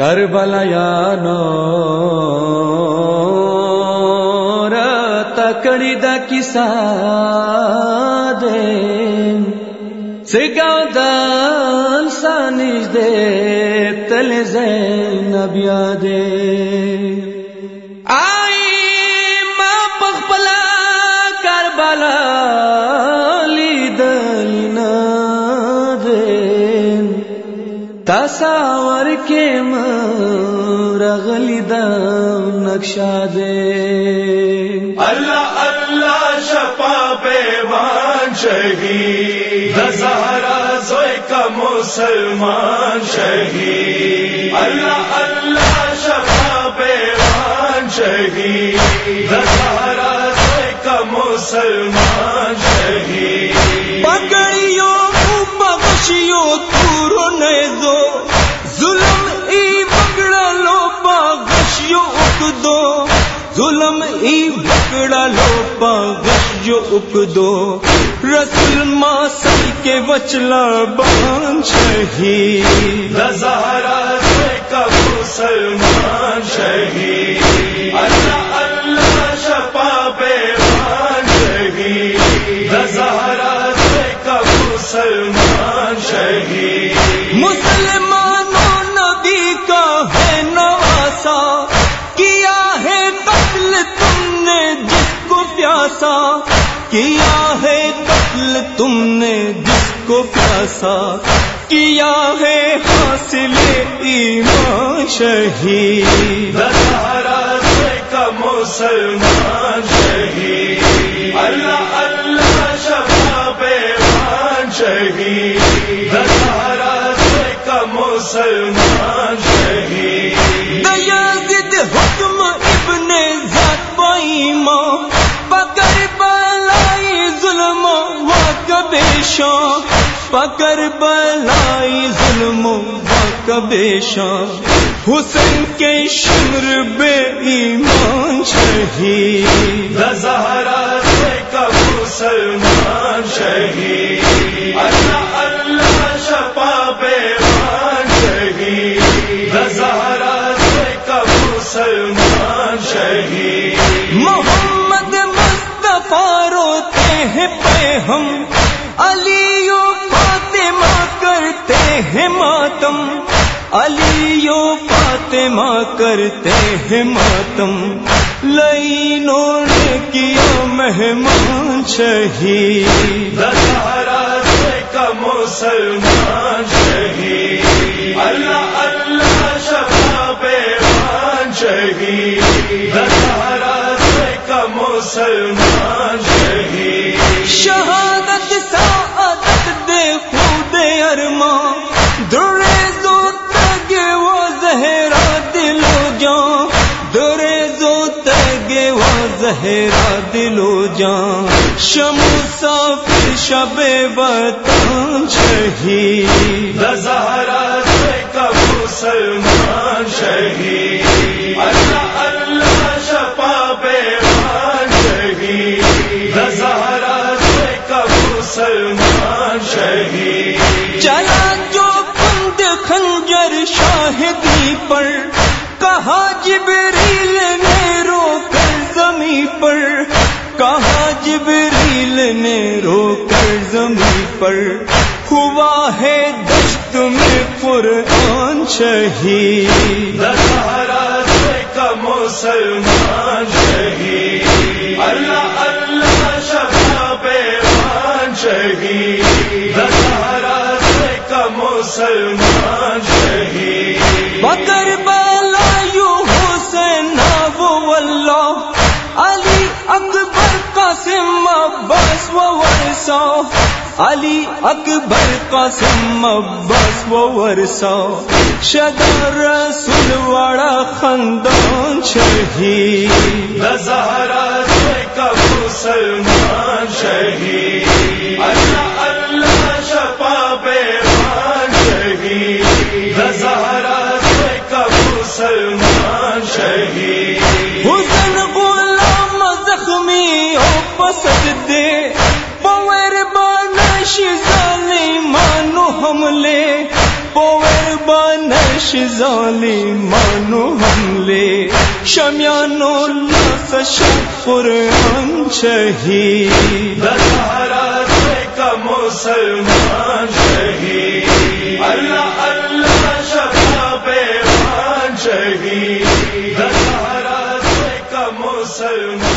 کربلا یا نو تکڑی دا کسا دے سگاو دان سانیج دے، تل زین بیا دے۔ آئی ماں پخپلا کربلا تصاور کے مرغلی دا نقشہ دے۔ اللہ اللہ شپا پیوان شہید۔ دسہرا سوئے کا مسلمان شہید۔ اللہ اللہ شپا پیوان شہید۔ دسہرا سوئے کا مسلمان شہید۔ پگڑیوں بخشیوں تورو نے دو پاگشیوں اک دو، ظلم ای بگڑا لو پاگشیوں اک دو۔ رسول ماں سی کے وچلا بان شہید۔ دسہرا سوئے کا مسلمان شہید۔ اچھا اللہ اللہ شپا شہید۔ کا مسلمان پیاسا کیا ہے قتل تم نے جس کو پیاسا، کیا ہے حاصل ایمان شہید؟ دسہرا سوئے کا مسلمان شہید۔ اللہ اللہ شپا پیوان شہید۔ دسہرا سوئے کا مسلمان کبیشاں پکڑ بلائی ظلم و کبیشاں حسن کے شمر بے ایمان شہید۔ دسہرا سوئے کا مسلمان شہید۔ اللہ اللہ شپا پیوان شہید۔ دسہرا سوئے کا مسلمان شہید۔ محمد مصطفیٰ روتے ہیں پہ ہم علی فاطمہ کرتے ہیں ماتم علی فاطمہ کرتے ہیں ماتم۔ لینوں نے کیا مہمان شہید۔ دسہرا سوئے کا مسلمان شہید۔ اللہ اللہ شپا پیوان شہید۔ دسہرا کا مسلمان وہ زہرا دل و جان شم سافر شب وطن شہید۔ کا مسلمان شہید۔ اللہ شہید۔ مسلمان شہید۔ چلا جو بند خنجر شاہدی پر کہا جبریل جبریل نے رو کر زمیں پر ہوا ہے دشت میں قرآن شہید۔ کا مسلمان شہید۔ اللہ اللہ شپا پیوان شہید۔ کا مسلمان علی اکبر قاسم عباس و ورثہ شدا رسول وڑا خاندان شہید۔ زہرا سے کا مسلمان شہید۔ حملے پویر بانش شزالی مانو حملے۔ شمیانو لسش قرآن شہید۔ دسہرا سے کا مسلمان شہید۔ اللہ اللہ شفا بیوان شہید۔ دسہرا سے کا مسلمان